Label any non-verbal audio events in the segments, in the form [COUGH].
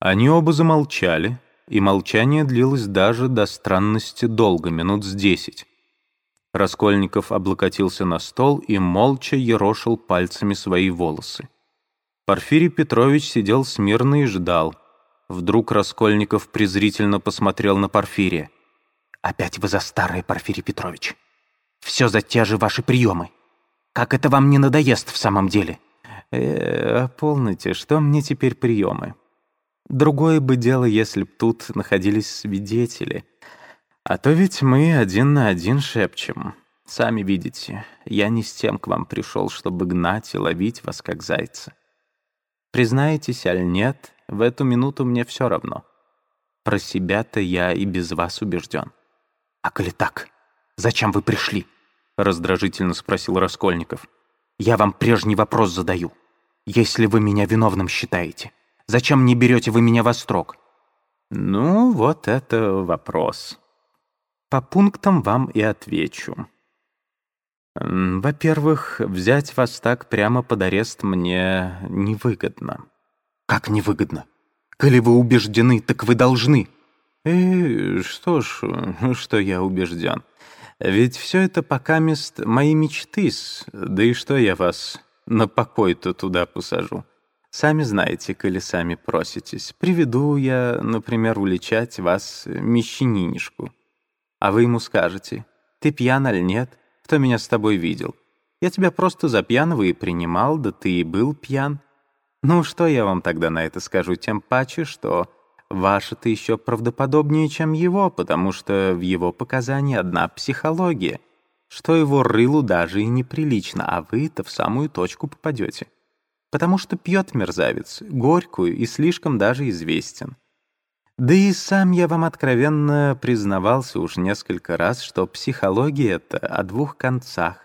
Они оба замолчали, и молчание длилось даже до странности долго, минут с десять. Раскольников облокотился на стол и молча ерошил пальцами свои волосы. Порфирий Петрович сидел смирно и ждал. Вдруг Раскольников презрительно посмотрел на Порфирия. «Опять вы за старое, Порфирий Петрович. Все за те же ваши приемы. Как это вам не надоест в самом деле?» «Э, полноте, что мне теперь приемы? Другое бы дело, если б тут находились свидетели. А то ведь мы один на один шепчем. Сами видите, я не с тем к вам пришел, чтобы гнать и ловить вас, как зайца. Признаетесь, аль нет, в эту минуту мне все равно. Про себя-то я и без вас убежден. «А коли так, зачем вы пришли?» — раздражительно спросил Раскольников. «Я вам прежний вопрос задаю. Если вы меня виновным считаете, Зачем не берете вы меня во строк?» «Ну, вот это вопрос. По пунктам вам и отвечу. Во-первых, взять вас так прямо под арест мне невыгодно». «Как невыгодно? Коли вы убеждены, так вы должны». «И что ж, [LAUGHS] что я убежден. Ведь все это пока мест мои мечты да и что я вас на покой-то туда посажу». Сами знаете, коли сами проситесь. Приведу я, например, уличать вас мещанинишку. А вы ему скажете, ты пьян аль нет? Кто меня с тобой видел? Я тебя просто за пьяного и принимал, да ты и был пьян. Ну, что я вам тогда на это скажу? Тем паче, что ваше-то еще правдоподобнее, чем его, потому что в его показании одна психология, что его рылу даже и неприлично, а вы-то в самую точку попадете потому что пьет мерзавец, горькую и слишком даже известен. Да и сам я вам откровенно признавался уж несколько раз, что психология — это о двух концах,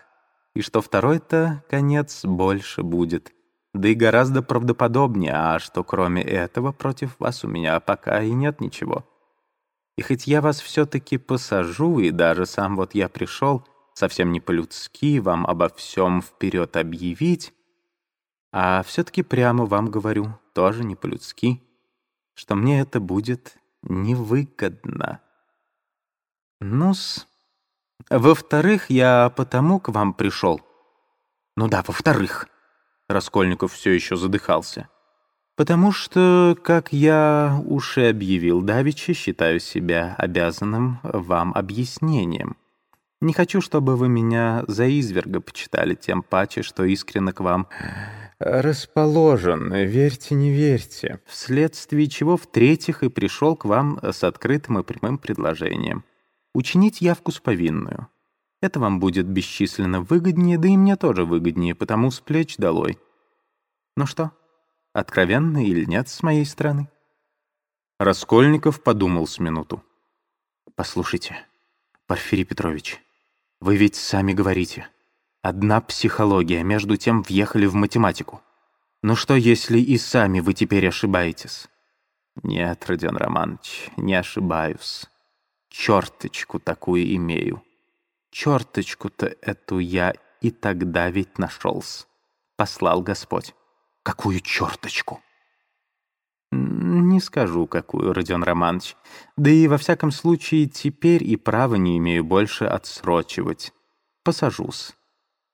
и что второй-то конец больше будет, да и гораздо правдоподобнее, а что кроме этого против вас у меня пока и нет ничего. И хоть я вас все-таки посажу, и даже сам вот я пришел, совсем не по-людски вам обо всем вперед объявить, а все-таки прямо вам говорю, тоже не по-людски, что мне это будет невыгодно. Ну-с. Во-вторых, я потому к вам пришел. Ну да, во-вторых. Раскольников все еще задыхался. Потому что, как я уж и объявил давеча, считаю себя обязанным вам объяснением. Не хочу, чтобы вы меня за изверга почитали, тем паче, что искренно к вам расположен, верьте, не верьте, вследствие чего в-третьих и пришел к вам с открытым и прямым предложением. Учинить явку с повинную. Это вам будет бесчисленно выгоднее, да и мне тоже выгоднее, потому с плеч долой. Ну что, откровенно или нет с моей стороны? Раскольников подумал с минуту. «Послушайте, Порфирий Петрович, вы ведь сами говорите, Одна психология, между тем въехали в математику. Ну что, если и сами вы теперь ошибаетесь? Нет, Родион Романович, не ошибаюсь. Черточку такую имею. Черточку-то эту я и тогда ведь нашелся. Послал Господь. Какую черточку? Не скажу, какую, Родион Романович. Да и во всяком случае теперь и права не имею больше отсрочивать. Посажусь.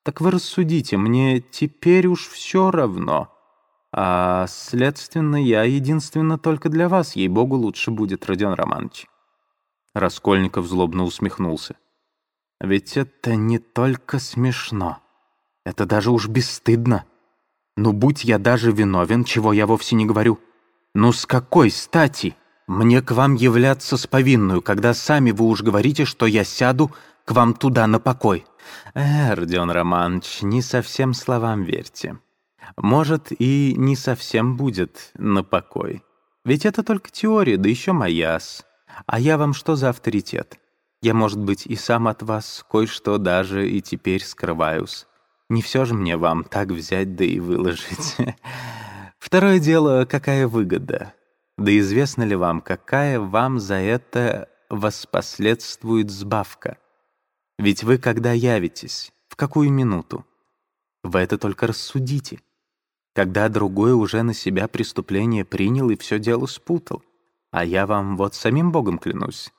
Так вы рассудите, мне теперь уж все равно. А, следственно, я единственно только для вас, ей-богу, лучше будет, Родион Романович». Раскольников злобно усмехнулся. «Ведь это не только смешно. Это даже уж бесстыдно. Ну, будь я даже виновен, чего я вовсе не говорю. Ну, с какой стати мне к вам являться с повинную, когда сами вы уж говорите, что я сяду к вам туда на покой?» «Э, Родион Романович, не совсем словам верьте. Может, и не совсем будет на покой. Ведь это только теория, да еще моя-с. А я вам что за авторитет? Я, может быть, и сам от вас кое-что даже и теперь скрываюсь. Не все же мне вам так взять да и выложить. [LAUGHS] Второе дело, какая выгода? Да известно ли вам, какая вам за это воспоследствует сбавка? Ведь вы когда явитесь, в какую минуту? Вы это только рассудите. когда другой уже на себя преступление принял и все дело спутал. А я вам вот самим Богом клянусь,